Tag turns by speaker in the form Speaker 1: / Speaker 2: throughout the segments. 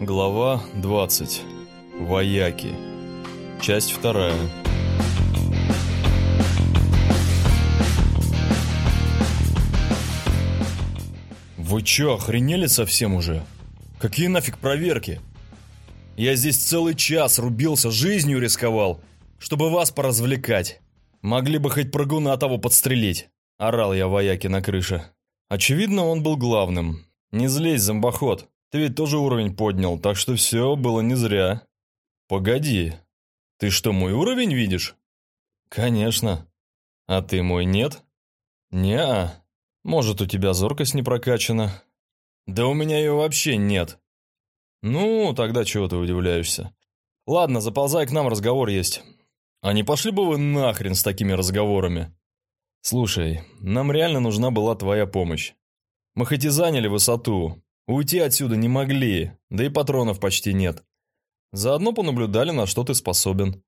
Speaker 1: Глава 20. Вояки. Часть вторая. Вы чё, охренели совсем уже? Какие нафиг проверки? Я здесь целый час рубился, жизнью рисковал, чтобы вас поразвлекать. Могли бы хоть прыгуна того подстрелить. Орал я вояки на крыше. Очевидно, он был главным. Не злезь, зомбоход. Ты ведь тоже уровень поднял, так что все было не зря. Погоди, ты что, мой уровень видишь? Конечно. А ты мой нет? Не-а. Может, у тебя зоркость не прокачана? Да у меня ее вообще нет. Ну, тогда чего ты удивляешься? Ладно, заползай к нам, разговор есть. А не пошли бы вы нахрен с такими разговорами? Слушай, нам реально нужна была твоя помощь. Мы хоть и заняли высоту, Уйти отсюда не могли, да и патронов почти нет. Заодно понаблюдали, на что ты способен.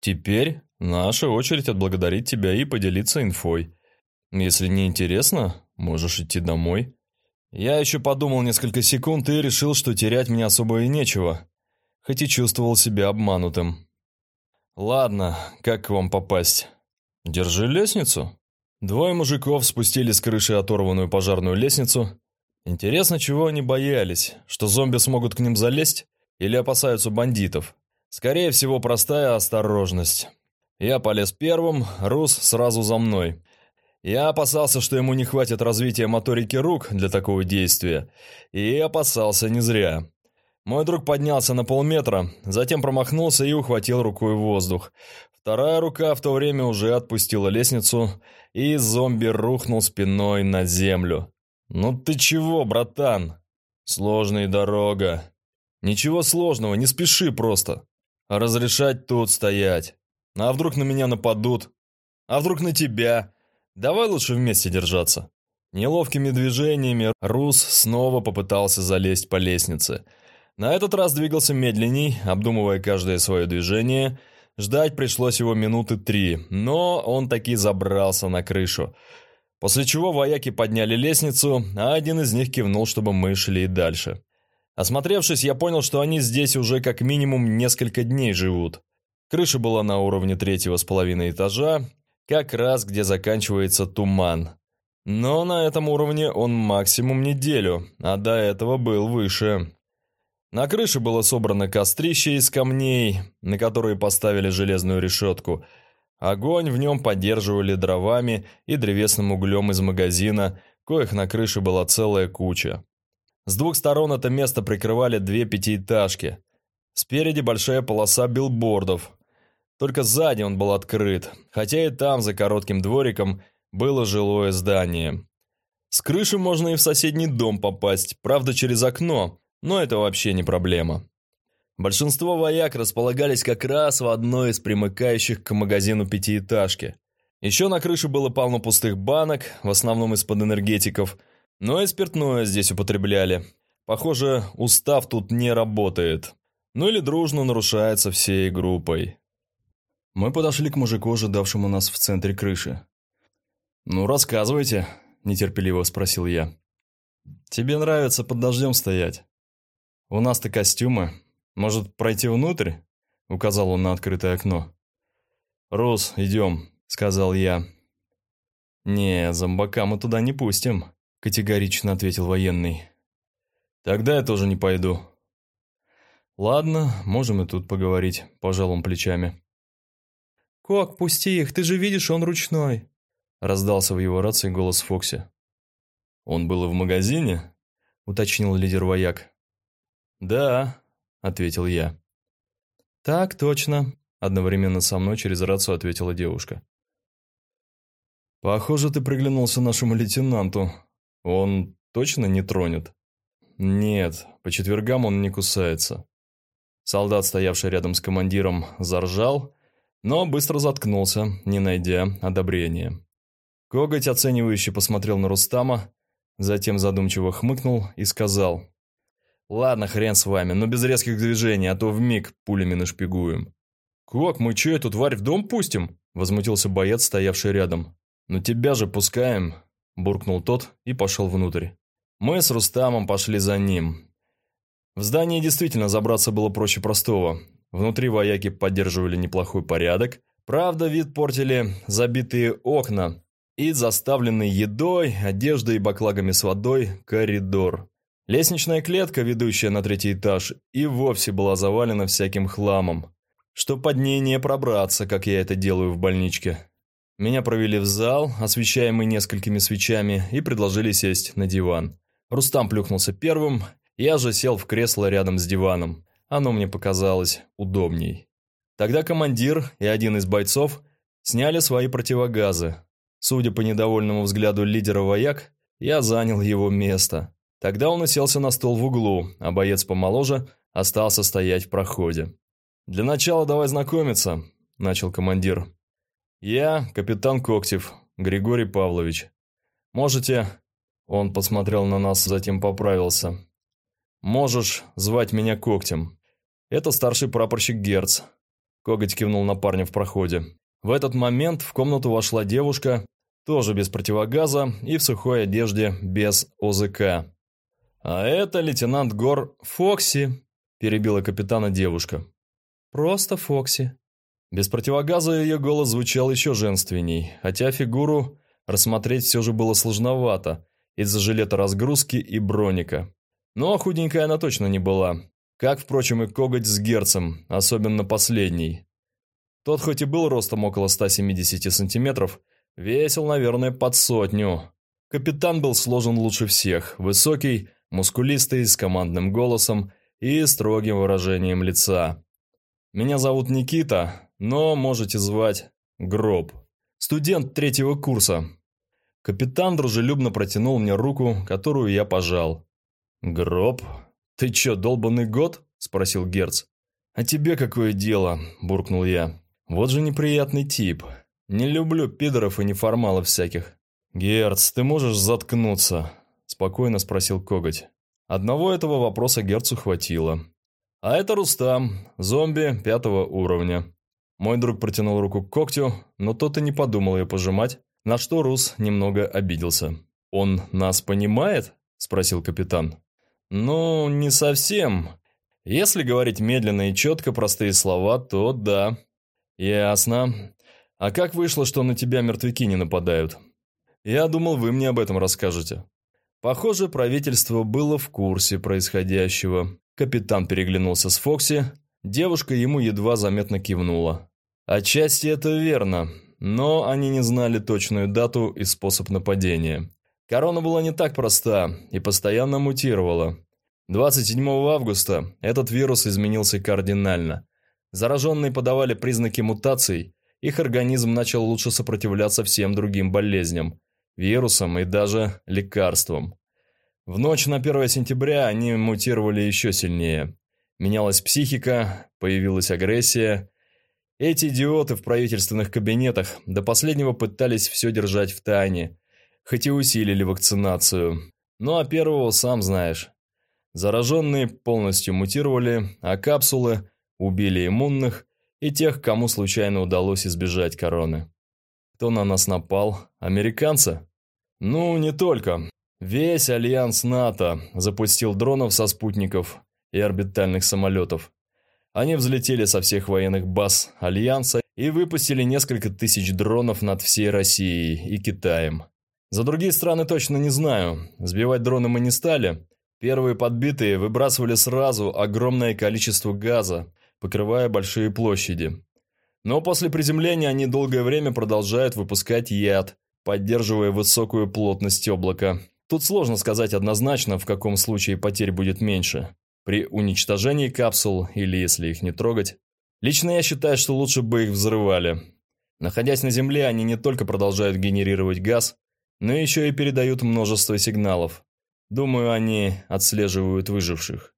Speaker 1: Теперь наша очередь отблагодарить тебя и поделиться инфой. Если не интересно, можешь идти домой. Я еще подумал несколько секунд и решил, что терять мне особо и нечего, хоть и чувствовал себя обманутым. Ладно, как к вам попасть? Держи лестницу. Двое мужиков спустили с крыши оторванную пожарную лестницу Интересно, чего они боялись? Что зомби смогут к ним залезть? Или опасаются бандитов? Скорее всего, простая осторожность. Я полез первым, Рус сразу за мной. Я опасался, что ему не хватит развития моторики рук для такого действия. И опасался не зря. Мой друг поднялся на полметра, затем промахнулся и ухватил рукой воздух. Вторая рука в то время уже отпустила лестницу, и зомби рухнул спиной на землю. «Ну ты чего, братан? Сложная дорога. Ничего сложного, не спеши просто. А разрешать тут стоять. А вдруг на меня нападут? А вдруг на тебя? Давай лучше вместе держаться». Неловкими движениями Рус снова попытался залезть по лестнице. На этот раз двигался медленней, обдумывая каждое свое движение. Ждать пришлось его минуты три, но он таки забрался на крышу. После чего вояки подняли лестницу, а один из них кивнул, чтобы мы шли дальше. Осмотревшись, я понял, что они здесь уже как минимум несколько дней живут. Крыша была на уровне третьего с половиной этажа, как раз где заканчивается туман. Но на этом уровне он максимум неделю, а до этого был выше. На крыше было собрано кострище из камней, на которые поставили железную решетку – Огонь в нем поддерживали дровами и древесным углем из магазина, коих на крыше была целая куча. С двух сторон это место прикрывали две пятиэтажки. Спереди большая полоса билбордов. Только сзади он был открыт, хотя и там, за коротким двориком, было жилое здание. С крыши можно и в соседний дом попасть, правда через окно, но это вообще не проблема. Большинство вояк располагались как раз в одной из примыкающих к магазину пятиэтажки. Еще на крыше было полно пустых банок, в основном из-под энергетиков, но и спиртное здесь употребляли. Похоже, устав тут не работает. Ну или дружно нарушается всей группой. Мы подошли к мужику, ожидавшему нас в центре крыши. «Ну, рассказывайте», – нетерпеливо спросил я. «Тебе нравится под дождем стоять? У нас-то костюмы, «Может, пройти внутрь?» – указал он на открытое окно. «Рус, идем», – сказал я. «Не, зомбака мы туда не пустим», – категорично ответил военный. «Тогда я тоже не пойду». «Ладно, можем и тут поговорить», – пожал он плечами. «Кок, пусти их, ты же видишь, он ручной», – раздался в его рации голос Фокси. «Он был и в магазине?» – уточнил лидер вояк. «Да, – ответил я. «Так точно», – одновременно со мной через рацию ответила девушка. «Похоже, ты приглянулся нашему лейтенанту. Он точно не тронет?» «Нет, по четвергам он не кусается». Солдат, стоявший рядом с командиром, заржал, но быстро заткнулся, не найдя одобрения. Коготь оценивающе посмотрел на Рустама, затем задумчиво хмыкнул и сказал – «Ладно, хрен с вами, но без резких движений, а то вмиг пулями нашпигуем». «Как, мы что, эту тварь в дом пустим?» – возмутился боец, стоявший рядом. «Ну тебя же пускаем», – буркнул тот и пошел внутрь. Мы с Рустамом пошли за ним. В здании действительно забраться было проще простого. Внутри вояки поддерживали неплохой порядок. Правда, вид портили забитые окна и заставленный едой, одеждой и баклагами с водой коридор. Лестничная клетка, ведущая на третий этаж, и вовсе была завалена всяким хламом, что под ней не пробраться, как я это делаю в больничке. Меня провели в зал, освещаемый несколькими свечами, и предложили сесть на диван. Рустам плюхнулся первым, я же сел в кресло рядом с диваном. Оно мне показалось удобней. Тогда командир и один из бойцов сняли свои противогазы. Судя по недовольному взгляду лидера вояк, я занял его место. Тогда он уселся на стол в углу, а боец помоложе остался стоять в проходе. «Для начала давай знакомиться», – начал командир. «Я капитан Коктев, Григорий Павлович. Можете...» Он посмотрел на нас, затем поправился. «Можешь звать меня Когтем. Это старший прапорщик Герц». Коготь кивнул на парня в проходе. В этот момент в комнату вошла девушка, тоже без противогаза и в сухой одежде без ОЗК. «А это лейтенант Гор Фокси», – перебила капитана девушка. «Просто Фокси». Без противогаза ее голос звучал еще женственней, хотя фигуру рассмотреть все же было сложновато из-за жилета разгрузки и броника. Но худенькая она точно не была, как, впрочем, и коготь с герцем, особенно последний. Тот хоть и был ростом около 170 сантиметров, весил, наверное, под сотню. Капитан был сложен лучше всех, высокий, мускулистый, с командным голосом и строгим выражением лица. «Меня зовут Никита, но можете звать Гроб. Студент третьего курса». Капитан дружелюбно протянул мне руку, которую я пожал. «Гроб? Ты чё, долбанный год?» – спросил Герц. «А тебе какое дело?» – буркнул я. «Вот же неприятный тип. Не люблю пидоров и неформалов всяких». «Герц, ты можешь заткнуться?» Спокойно спросил Коготь. Одного этого вопроса Герцу хватило. А это Рустам, зомби пятого уровня. Мой друг протянул руку к когтю, но тот и не подумал ее пожимать, на что Рус немного обиделся. «Он нас понимает?» – спросил капитан. «Ну, не совсем. Если говорить медленно и четко простые слова, то да». «Ясно. А как вышло, что на тебя мертвяки не нападают?» «Я думал, вы мне об этом расскажете». Похоже, правительство было в курсе происходящего. Капитан переглянулся с Фокси, девушка ему едва заметно кивнула. Отчасти это верно, но они не знали точную дату и способ нападения. Корона была не так проста и постоянно мутировала. 27 августа этот вирус изменился кардинально. Зараженные подавали признаки мутаций, их организм начал лучше сопротивляться всем другим болезням, вирусам и даже лекарствам. В ночь на 1 сентября они мутировали еще сильнее. Менялась психика, появилась агрессия. Эти идиоты в правительственных кабинетах до последнего пытались все держать в тайне, хоть и усилили вакцинацию. Ну а первого сам знаешь. Зараженные полностью мутировали, а капсулы убили иммунных и тех, кому случайно удалось избежать короны. Кто на нас напал? Американцы? Ну, не только. Весь альянс НАТО запустил дронов со спутников и орбитальных самолетов. Они взлетели со всех военных баз Альянса и выпустили несколько тысяч дронов над всей Россией и Китаем. За другие страны точно не знаю. Сбивать дроны мы не стали. Первые подбитые выбрасывали сразу огромное количество газа, покрывая большие площади. Но после приземления они долгое время продолжают выпускать яд, поддерживая высокую плотность облака. Тут сложно сказать однозначно, в каком случае потерь будет меньше. При уничтожении капсул или если их не трогать. Лично я считаю, что лучше бы их взрывали. Находясь на Земле, они не только продолжают генерировать газ, но еще и передают множество сигналов. Думаю, они отслеживают выживших.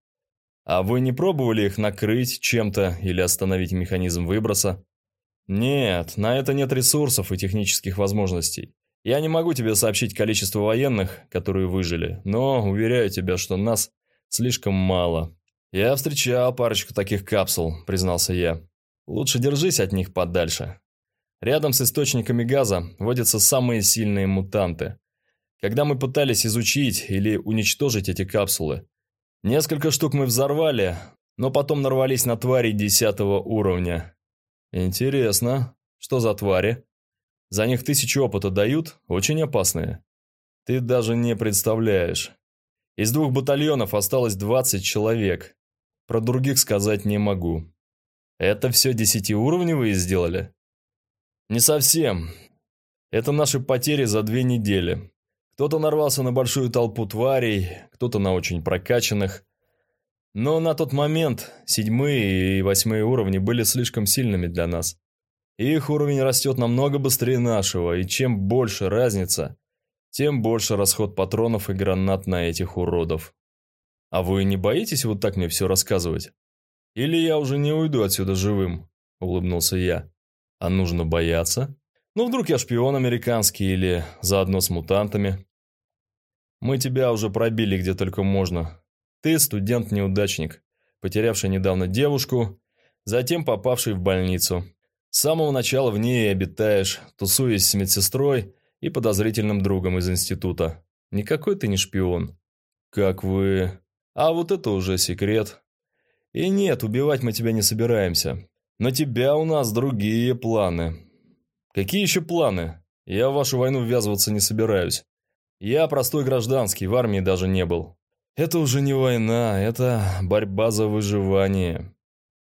Speaker 1: А вы не пробовали их накрыть чем-то или остановить механизм выброса? Нет, на это нет ресурсов и технических возможностей. Я не могу тебе сообщить количество военных, которые выжили, но уверяю тебя, что нас слишком мало. Я встречал парочку таких капсул, признался я. Лучше держись от них подальше. Рядом с источниками газа водятся самые сильные мутанты. Когда мы пытались изучить или уничтожить эти капсулы, Несколько штук мы взорвали, но потом нарвались на твари десятого уровня. Интересно, что за твари? За них тысячу опыта дают, очень опасные. Ты даже не представляешь. Из двух батальонов осталось 20 человек. Про других сказать не могу. Это все десятиуровневые сделали? Не совсем. Это наши потери за две недели. Кто-то нарвался на большую толпу тварей, кто-то на очень прокачанных. Но на тот момент седьмые и восьмые уровни были слишком сильными для нас. Их уровень растет намного быстрее нашего, и чем больше разница, тем больше расход патронов и гранат на этих уродов. А вы не боитесь вот так мне все рассказывать? Или я уже не уйду отсюда живым? Улыбнулся я. А нужно бояться? Ну, вдруг я шпион американский или заодно с мутантами. Мы тебя уже пробили где только можно. Ты студент-неудачник, потерявший недавно девушку, затем попавший в больницу. С самого начала в ней обитаешь, тусуясь с медсестрой и подозрительным другом из института. Никакой ты не шпион. Как вы... А вот это уже секрет. И нет, убивать мы тебя не собираемся. На тебя у нас другие планы. «Какие еще планы? Я в вашу войну ввязываться не собираюсь. Я простой гражданский, в армии даже не был. Это уже не война, это борьба за выживание.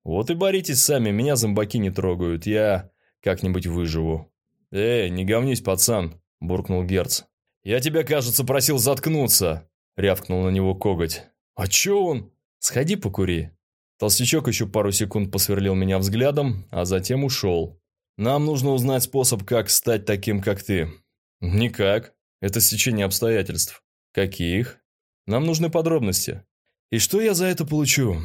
Speaker 1: Вот и боритесь сами, меня зомбаки не трогают, я как-нибудь выживу». «Эй, не говнись, пацан», – буркнул Герц. «Я тебя, кажется, просил заткнуться», – рявкнул на него коготь. «А чё он?» «Сходи покури». Толстячок еще пару секунд посверлил меня взглядом, а затем ушел. Нам нужно узнать способ, как стать таким, как ты. Никак. Это стечение обстоятельств. Каких? Нам нужны подробности. И что я за это получу?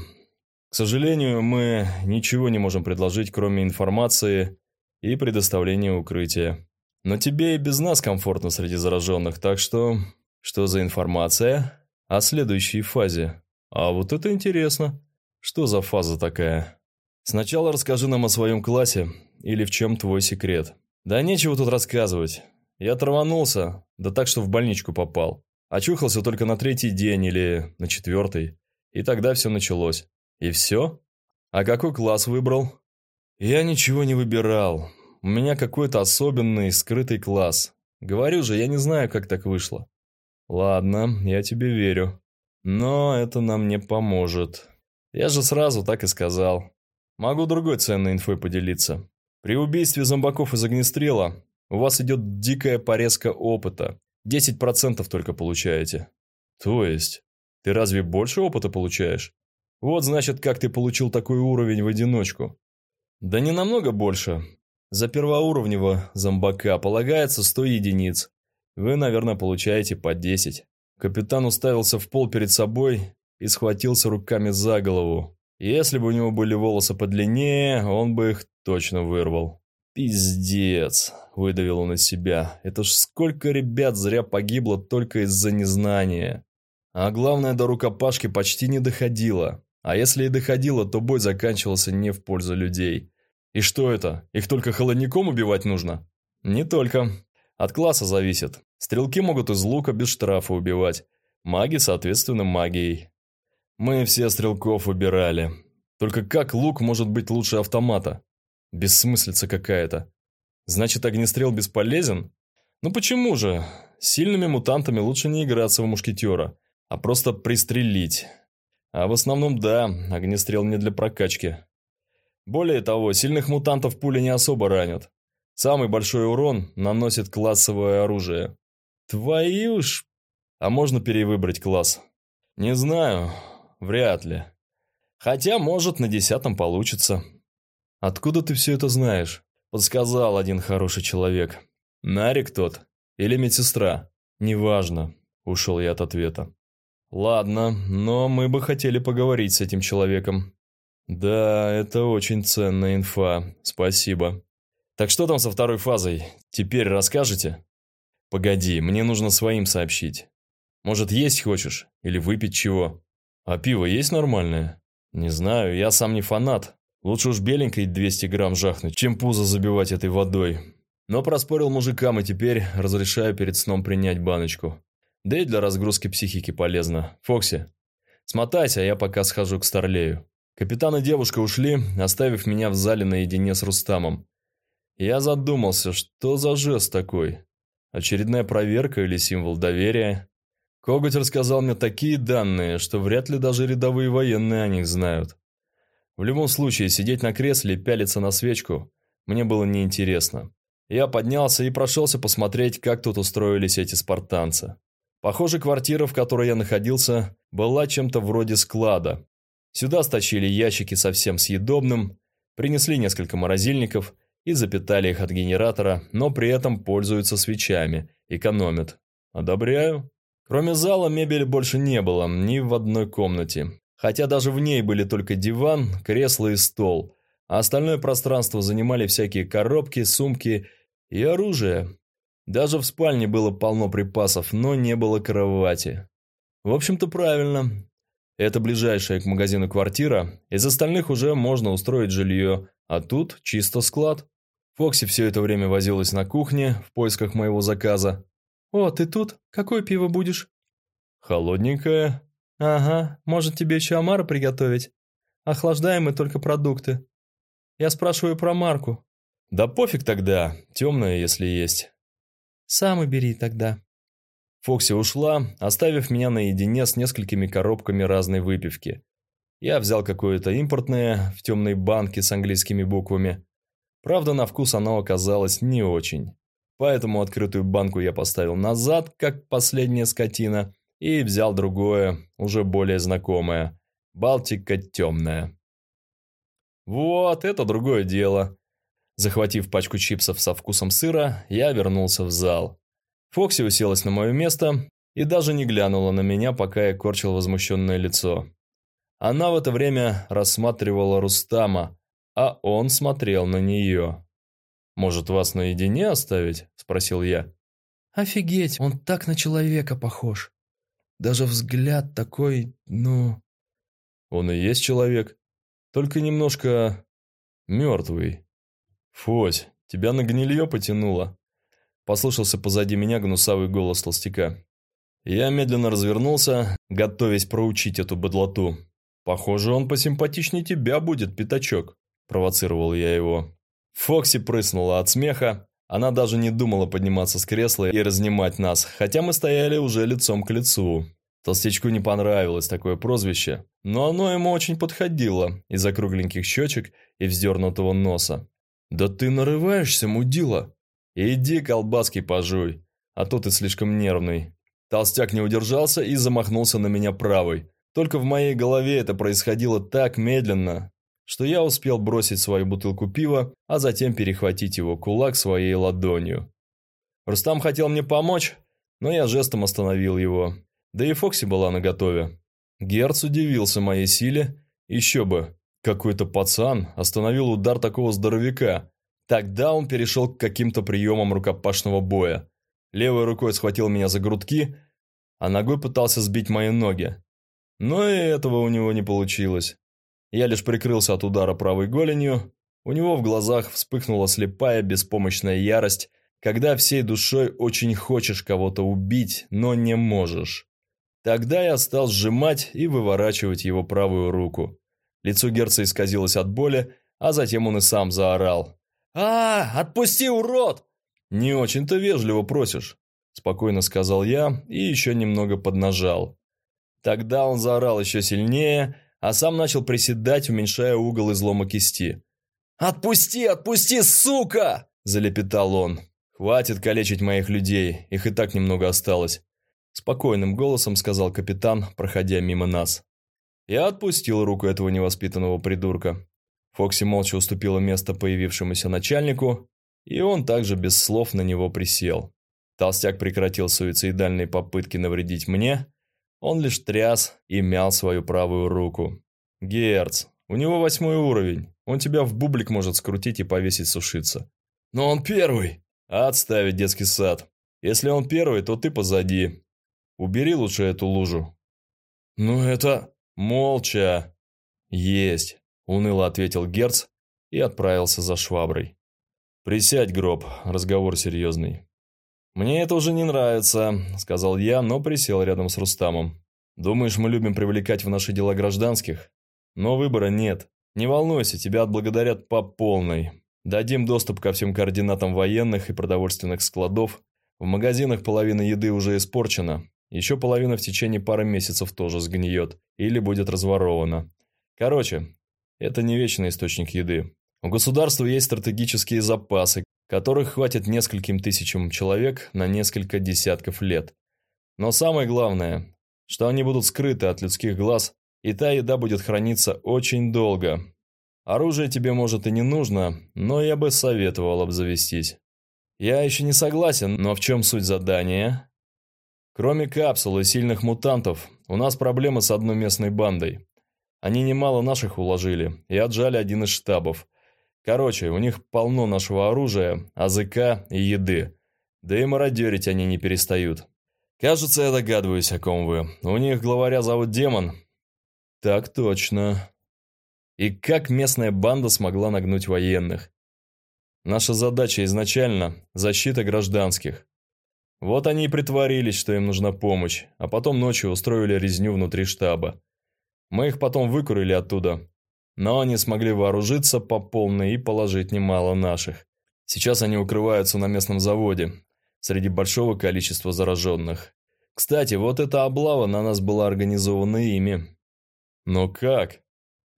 Speaker 1: К сожалению, мы ничего не можем предложить, кроме информации и предоставления укрытия. Но тебе и без нас комфортно среди зараженных, так что... Что за информация? О следующей фазе. А вот это интересно. Что за фаза такая? Сначала расскажи нам о своем классе, или в чем твой секрет? Да нечего тут рассказывать. Я траванулся, да так, что в больничку попал. Очухался только на третий день или на четвертый. И тогда все началось. И все? А какой класс выбрал? Я ничего не выбирал. У меня какой-то особенный, скрытый класс. Говорю же, я не знаю, как так вышло. Ладно, я тебе верю. Но это нам не поможет. Я же сразу так и сказал. Могу другой ценной инфой поделиться. При убийстве зомбаков из огнестрела у вас идет дикая порезка опыта. 10% только получаете. То есть, ты разве больше опыта получаешь? Вот значит, как ты получил такой уровень в одиночку. Да не намного больше. За первоуровневого зомбака полагается 100 единиц. Вы, наверное, получаете по 10. Капитан уставился в пол перед собой и схватился руками за голову. Если бы у него были волосы подлиннее, он бы их точно вырвал. «Пиздец!» – выдавил он из себя. «Это ж сколько ребят зря погибло только из-за незнания!» А главное, до рукопашки почти не доходило. А если и доходило, то бой заканчивался не в пользу людей. И что это? Их только холодником убивать нужно? Не только. От класса зависит. Стрелки могут из лука без штрафа убивать. Маги, соответственно, магией. Мы все стрелков убирали. Только как лук может быть лучше автомата? Бессмыслица какая-то. Значит, огнестрел бесполезен? Ну почему же? Сильными мутантами лучше не играться в мушкетера, а просто пристрелить. А в основном, да, огнестрел не для прокачки. Более того, сильных мутантов пули не особо ранят. Самый большой урон наносит классовое оружие. Твою ж... А можно перевыбрать класс? Не знаю, Вряд ли. Хотя, может, на десятом получится. Откуда ты все это знаешь? Подсказал один хороший человек. Нарик тот? Или медсестра? Неважно. Ушел я от ответа. Ладно, но мы бы хотели поговорить с этим человеком. Да, это очень ценная инфа. Спасибо. Так что там со второй фазой? Теперь расскажете? Погоди, мне нужно своим сообщить. Может, есть хочешь? Или выпить чего? А пиво есть нормальное? Не знаю, я сам не фанат. Лучше уж беленькой 200 грамм жахнуть, чем пузо забивать этой водой. Но проспорил мужикам и теперь разрешаю перед сном принять баночку. Да и для разгрузки психики полезно. Фокси, Смотайся, а я пока схожу к Старлею». Капитан и девушка ушли, оставив меня в зале наедине с Рустамом. Я задумался, что за жест такой? Очередная проверка или символ доверия? Коготь рассказал мне такие данные, что вряд ли даже рядовые военные о них знают. В любом случае, сидеть на кресле и пялиться на свечку мне было неинтересно. Я поднялся и прошелся посмотреть, как тут устроились эти спартанцы. Похоже, квартира, в которой я находился, была чем-то вроде склада. Сюда стащили ящики совсем съедобным, принесли несколько морозильников и запитали их от генератора, но при этом пользуются свечами, экономят. Одобряю. Кроме зала мебели больше не было ни в одной комнате. Хотя даже в ней были только диван, кресло и стол, а остальное пространство занимали всякие коробки, сумки и оружие. Даже в спальне было полно припасов, но не было кровати. В общем-то, правильно. Это ближайшая к магазину квартира, из остальных уже можно устроить жилье, а тут чисто склад. Фокси все это время возилась на кухне в поисках моего заказа. «О, ты тут? Какое пиво будешь?» «Холодненькое». «Ага, может тебе еще омара приготовить? Охлаждаемые только продукты. Я спрашиваю про марку». «Да пофиг тогда, темное, если есть». «Сам и бери тогда». Фокси ушла, оставив меня наедине с несколькими коробками разной выпивки. Я взял какое-то импортное в темной банке с английскими буквами. Правда, на вкус оно оказалось не очень. Поэтому открытую банку я поставил назад, как последняя скотина, и взял другое, уже более знакомое. Балтика темная. Вот, это другое дело. Захватив пачку чипсов со вкусом сыра, я вернулся в зал. Фокси уселась на мое место и даже не глянула на меня, пока я корчил возмущенное лицо. Она в это время рассматривала Рустама, а он смотрел на нее. «Может, вас наедине оставить?» – спросил я. «Офигеть, он так на человека похож. Даже взгляд такой, ну...» «Он и есть человек, только немножко мертвый. Фось, тебя на гнилье потянуло?» Послышался позади меня гнусавый голос толстяка. Я медленно развернулся, готовясь проучить эту быдлоту. «Похоже, он посимпатичнее тебя будет, пятачок», – провоцировал я его. Фокси прыснула от смеха. Она даже не думала подниматься с кресла и разнимать нас, хотя мы стояли уже лицом к лицу. Толстячку не понравилось такое прозвище, но оно ему очень подходило из-за кругленьких щечек и вздернутого носа. «Да ты нарываешься, мудила!» «Иди колбаски пожуй, а то ты слишком нервный». Толстяк не удержался и замахнулся на меня правой. Только в моей голове это происходило так медленно, что я успел бросить свою бутылку пива, а затем перехватить его кулак своей ладонью. Рустам хотел мне помочь, но я жестом остановил его. Да и Фокси была наготове. Герц удивился моей силе. Еще бы, какой-то пацан остановил удар такого здоровяка. Тогда он перешел к каким-то приемам рукопашного боя. Левой рукой схватил меня за грудки, а ногой пытался сбить мои ноги. Но и этого у него не получилось. Я лишь прикрылся от удара правой голенью. У него в глазах вспыхнула слепая, беспомощная ярость, когда всей душой очень хочешь кого-то убить, но не можешь. Тогда я стал сжимать и выворачивать его правую руку. Лицо Герца исказилось от боли, а затем он и сам заорал. «А, отпусти, урод!» «Не очень-то вежливо просишь», – спокойно сказал я и еще немного поднажал. Тогда он заорал еще сильнее, а сам начал приседать, уменьшая угол излома кисти. «Отпусти, отпусти, сука!» – залепетал он. «Хватит калечить моих людей, их и так немного осталось», – спокойным голосом сказал капитан, проходя мимо нас. Я отпустил руку этого невоспитанного придурка. Фокси молча уступила место появившемуся начальнику, и он также без слов на него присел. Толстяк прекратил суицидальные попытки навредить мне, он лишь тряс и мял свою правую руку. «Герц, у него восьмой уровень. Он тебя в бублик может скрутить и повесить сушиться». «Но он первый!» «Отставить детский сад. Если он первый, то ты позади. Убери лучше эту лужу». «Ну это...» «Молча!» «Есть!» – уныло ответил Герц и отправился за шваброй. «Присядь, гроб, разговор серьезный». «Мне это уже не нравится», – сказал я, но присел рядом с Рустамом. Думаешь, мы любим привлекать в наши дела гражданских? Но выбора нет. Не волнуйся, тебя отблагодарят по полной. Дадим доступ ко всем координатам военных и продовольственных складов. В магазинах половина еды уже испорчена. Еще половина в течение пары месяцев тоже сгниет или будет разворована. Короче, это не вечный источник еды. У государства есть стратегические запасы, которых хватит нескольким тысячам человек на несколько десятков лет. Но самое главное, что они будут скрыты от людских глаз, и та еда будет храниться очень долго. Оружие тебе, может, и не нужно, но я бы советовал обзавестись. Я еще не согласен, но в чем суть задания? Кроме капсул и сильных мутантов, у нас проблемы с одной местной бандой. Они немало наших уложили и отжали один из штабов. Короче, у них полно нашего оружия, АЗК и еды. Да и мародерить они не перестают. Кажется, я догадываюсь, о ком вы. У них главаря зовут Демон. Так точно. И как местная банда смогла нагнуть военных? Наша задача изначально – защита гражданских. Вот они и притворились, что им нужна помощь, а потом ночью устроили резню внутри штаба. Мы их потом выкурили оттуда, но они смогли вооружиться по полной и положить немало наших. Сейчас они укрываются на местном заводе, среди большого количества зараженных. Кстати, вот эта облава на нас была организована ими. Но как?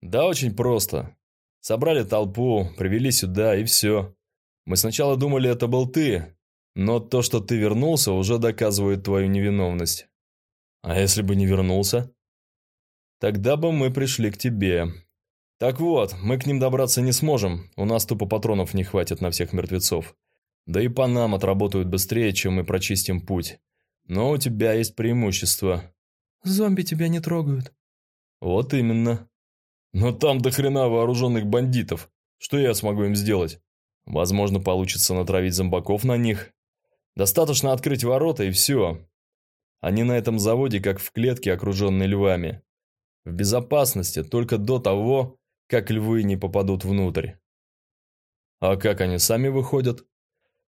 Speaker 1: Да очень просто. Собрали толпу, привели сюда и все. Мы сначала думали, это был ты, но то, что ты вернулся, уже доказывает твою невиновность. А если бы не вернулся? Тогда бы мы пришли к тебе. Так вот, мы к ним добраться не сможем, у нас тупо патронов не хватит на всех мертвецов. Да и по нам отработают быстрее, чем мы прочистим путь. Но у тебя есть преимущество.
Speaker 2: Зомби тебя не трогают.
Speaker 1: Вот именно. Но там до хрена вооруженных бандитов. Что я смогу им сделать? Возможно, получится натравить зомбаков на них. Достаточно открыть ворота и все. Они на этом заводе, как в клетке, окруженной львами в безопасности только до того, как львы не попадут внутрь. А как они сами выходят?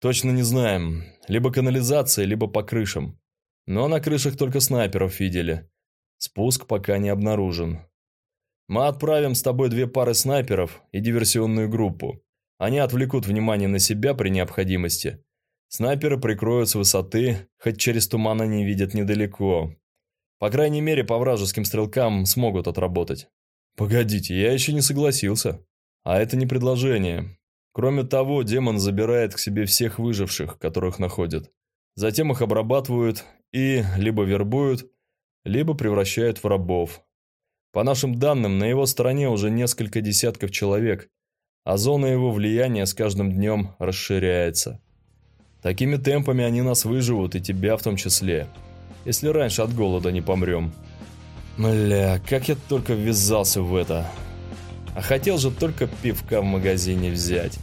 Speaker 1: Точно не знаем. Либо канализация, либо по крышам. Но на крышах только снайперов видели. Спуск пока не обнаружен. Мы отправим с тобой две пары снайперов и диверсионную группу. Они отвлекут внимание на себя при необходимости. Снайперы прикроют с высоты, хоть через туман они видят недалеко. По крайней мере, по вражеским стрелкам смогут отработать. Погодите, я еще не согласился. А это не предложение. Кроме того, демон забирает к себе всех выживших, которых находит. Затем их обрабатывают и либо вербуют, либо превращают в рабов. По нашим данным, на его стороне уже несколько десятков человек, а зона его влияния с каждым днем расширяется. Такими темпами они нас выживут, и тебя в том числе если раньше от голода не помрем. Бля, как я только ввязался в это. А хотел же только пивка в магазине взять.